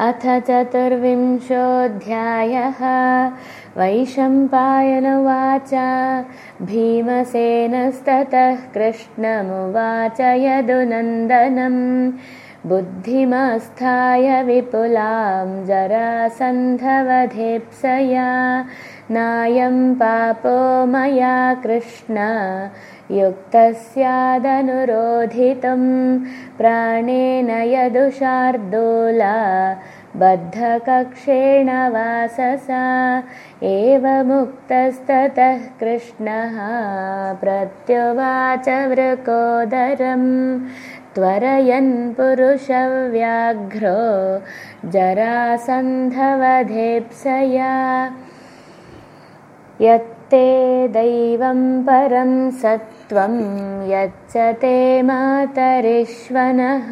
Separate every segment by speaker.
Speaker 1: अथ चतुर्विंशोऽध्यायः। वैशम्पायनुवाच। भीमसेनस्ततः कृष्णमुवाच यदुनन्दनम् बुद्धिमास्थाय विपुलां जरासन्धवधेप्सया नायं पापो मया कृष्ण युक्तस्यादनुरोधितं प्राणेन यदुशार्दूला बद्धकक्षेण वाससा एवमुक्तस्ततः कृष्णः प्रत्युवाच वृकोदरं त्वरयन् पुरुषव्याघ्रो जरासन्धवधेप्सया। यत्ते दैवं परं सत्त्वं यच्च ते मातरिश्वनः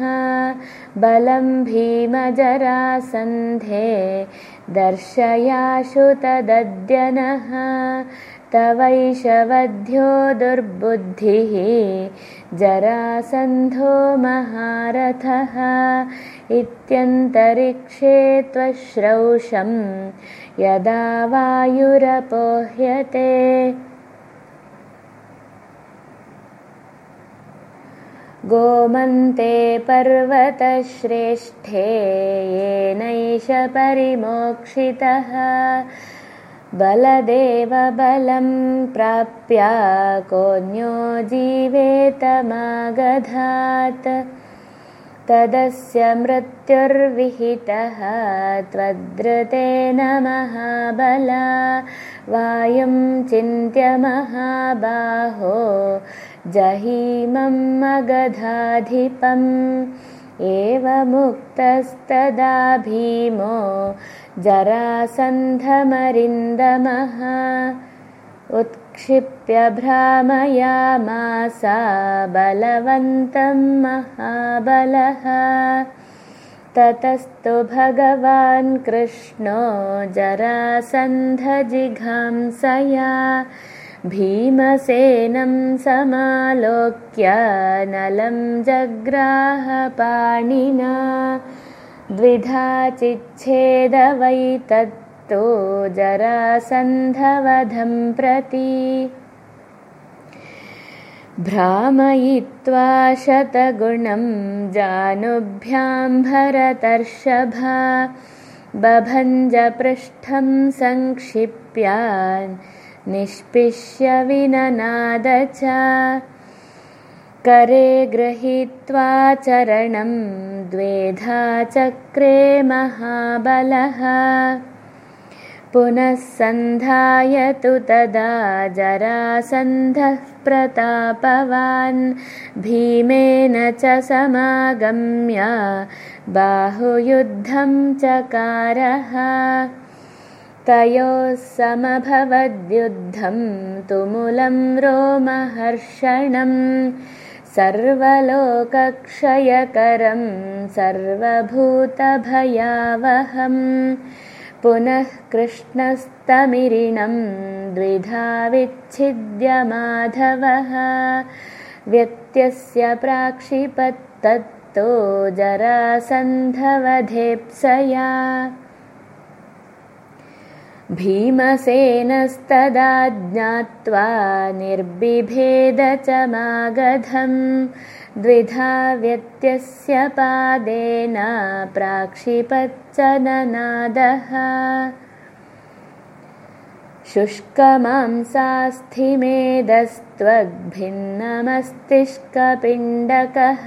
Speaker 1: बलं भीमजरासन्धे दर्शयाशु तदद्यनः तवैषवध्यो दुर्बुद्धिः जरासन्धो महारथः इत्यन्तरिक्षे त्वश्रौषं यदा वायुरपोह्यते। गोमन्ते पर्वतश्रेष्ठे येनैष परिमोक्षितः बलदेवबलं प्राप्य कोऽन्यो जीवेतमागधात् तदस्य मृत्युर्विहितः त्वद्रतेन महाबला। वायुं चिन्त्य महाबाहो जहीमम् अगधाधिपम् एवमुक्तस्तदा भीमो जरासन्धमरिन्दमः उत्क्षिप्य भ्रामयामासा बलवन्तं महाबलः। ततस्तु भगवान् कृष्णो जरासन्धजिघांसया भीमसेनं समालोक्य नलं जग्राहपाणिना द्विधा चिच्छेदवैतत्तो जरासन्धवधं प्रति भ्रामयित्वा शतगुणं जानुभ्यां भरतर्षभा बभञ्जपृष्ठं संक्षिप्यान् निष्पिष्य विननाद च करे गृहीत्वा चरणं द्वेधा चक्रे महाबलः। पुनः सन्धायतु तदा जरासन्धः प्रतापवान्। भीमेन च समागम्य बाहुयुद्धं चकारः। तयोः समभवद्युद्धं तुमुलं रोमहर्षणं सर्वलोकक्षयकरं सर्वभूतभयावहम् पुनः कृष्णस्तमिरिणं द्विधा विच्छिद्य माधवः। व्यत्यस्य प्राक्षिपत्तत्तो जरासन्धवधेप्सया भीमसेनस्तदा ज्ञात्वा निर्बिभेद च मागधं द्विधा व्यत्यस्य पादेन प्राक्षिपच्च ननादः शुष्कमांसास्थिमेदस्त्वद्भिन्नमस्तिष्कपिण्डकः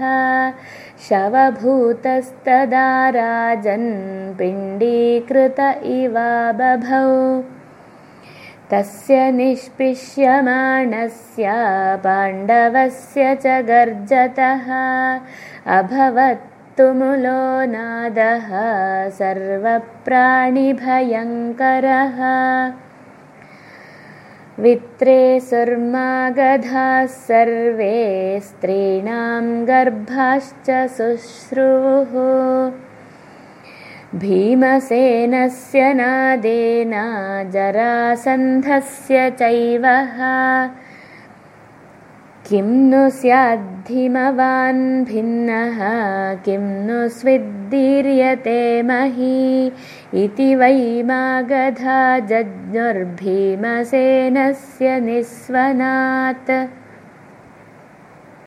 Speaker 1: शवभूतस्तदा राजन् पिण्डीकृत बभौ। तस्य निष्पिष्यमाणस्य पाण्डवस्य च गर्जतः। अभवत्तुमुलो नादः सर्वप्राणिभयङ्करः वित्रे सुर्मागधाः सर्वे स्त्रीणां गर्भाश्च शुश्रुः। भीमसेनस्य नादेन जरासन्धस्य चैव किं नु स्याद्धिमवान् भिन्नः किं नु स्विद्दीर्यते मही? इति वै मागधा जज्ञुर्भीमसेनस्य निःस्वनात्